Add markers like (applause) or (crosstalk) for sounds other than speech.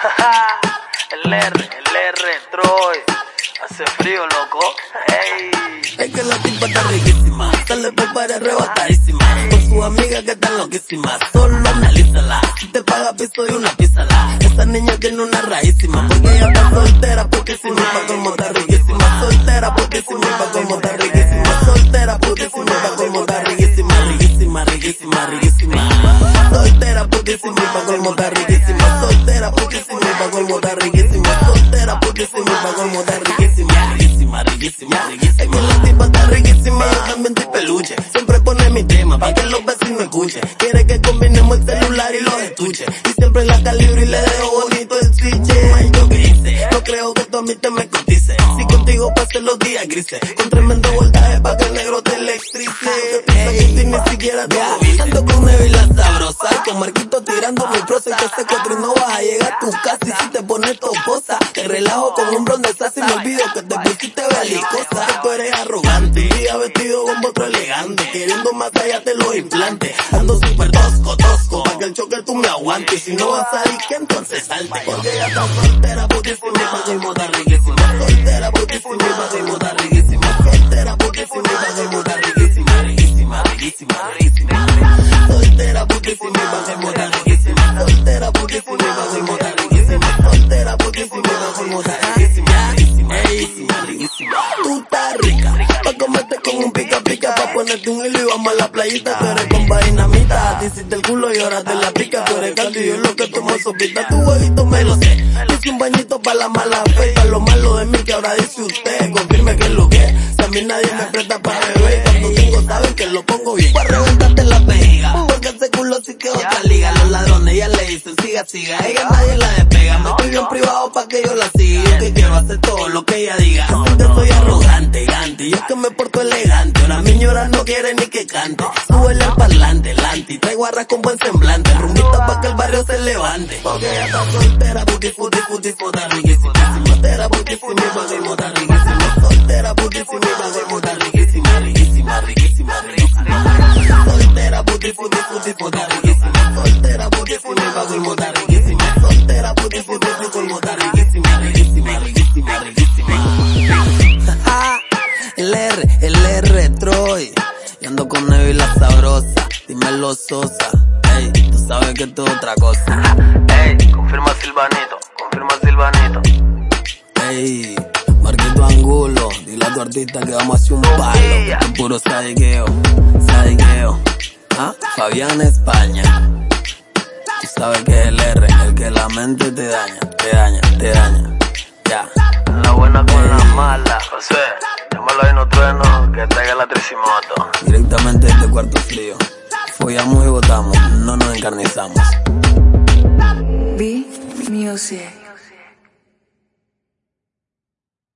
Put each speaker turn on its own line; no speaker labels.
(laughs) el R, el R, Troy. Hace frío, loco. Ey.
Es que la tipa está riquísima, sale prepara arrebatadísima. Con su amiga que están loquísimas, solo analízala. Si te paga piso y una pízala. Esa niña tiene una raízima, porque ella está soltera, porque si mi pa' como está riquísima. Soltera, porque si mi pa' como está riquísima. Soltera, porque si mi pa' como está riquísima. Riquísima, riquísima, riquísima. Soltera, porque si mi pa' como está riquísima. Es que la tipa está riquísima, yo también peluche. Siempre pone mi tema, pa' que los vecinos escuchen. Quiere que combinemos el celular y los estuches. Y siempre la calibro y le dejo bonito el switch. Yo qué hice, no creo que tú a mí te me cotice. Si contigo pasen los días grises, con tremendo voltaje pa' que el negro te electrice. Ey, ni siquiera te. Ando con Neville la sabrosa, y con Marquito tirando mi prosa. Y que este cuatro y no vas a llegar a tu casa. Y si te pones toposa, relajo con un blonde y me olvido que te pusiste belicosa. Que tú eres arrogante, día vestido con otro elegante. Queriendo más allá te los implantes. Ando súper tosco, tosco, pa' que el choque tú me aguantes. Y si no vas a ir, que entonces salte. Porque ella está soltera, porque si me paga y moda riquísima. Soltera, porque si me paga y moda riquísima. Soltera, porque si me paga y moda riquísima. Riquísima, riquísima, riquísima. Soltera, porque si me paga y moda riquísima. Soltera, porque si me paga y moda riquísima. Pica, pa' ponerte un hilo y vamos a la playita. Tú eres con dinamita, ti hiciste el culo y ahora te la pica. Tú eres y yo lo que tomo sopita. Tu huevito me lo sé. Hice un bañito pa' la mala fe, pa' lo malo de mí que ahora dice usted. Confirme que es lo que. Si a mí nadie me presta para beber, cuando tengo saben que lo pongo bien. Pa' reventarte la vejiga, porque ese culo sí que otra liga. Los ladrones ya le dicen siga, siga. Ella nadie la despega, me estoy bien privado pa' que yo la siga. Yo que quiero hacer todo lo que ella diga. Porque soy arrogante, gante, yo que me porto elegante. Ahora mi ñora no quiere ni que cante. Súbele al parlante, lante, y traigo arras con buen semblante. Rumbita pa' que el barrio se levante. Porque ella está soltera, puti, puti, puti, puta, riquísima. Soltera, puti, puti, puti, puta, riquísima. Soltera, puti, puti, puti, puta, riquísima. Riquísima, riquísima, riquísima. Soltera, puti, puti, puti, puta, riquísima. Soltera, puti, puti, puti, puta, riquísima. Sosa. Ey, tú sabes que esto es otra cosa.
Ey, confirma Silvanito, confirma Silvanito.
Ey, Marquito Angulo, dile a tu artista que vamos a hacer un palo. es puro sadiqueo, sadiqueo. Ah, Fabián España. Tú sabes que es el R, el que la mente te daña, te daña, te daña. Ya.
La buena con la mala. José, llámalo ahí no trueno, que traiga la tricimoto.
Directamente desde Cuarto Frío. Follamos y votamos, no nos encarnizamos.
B Music.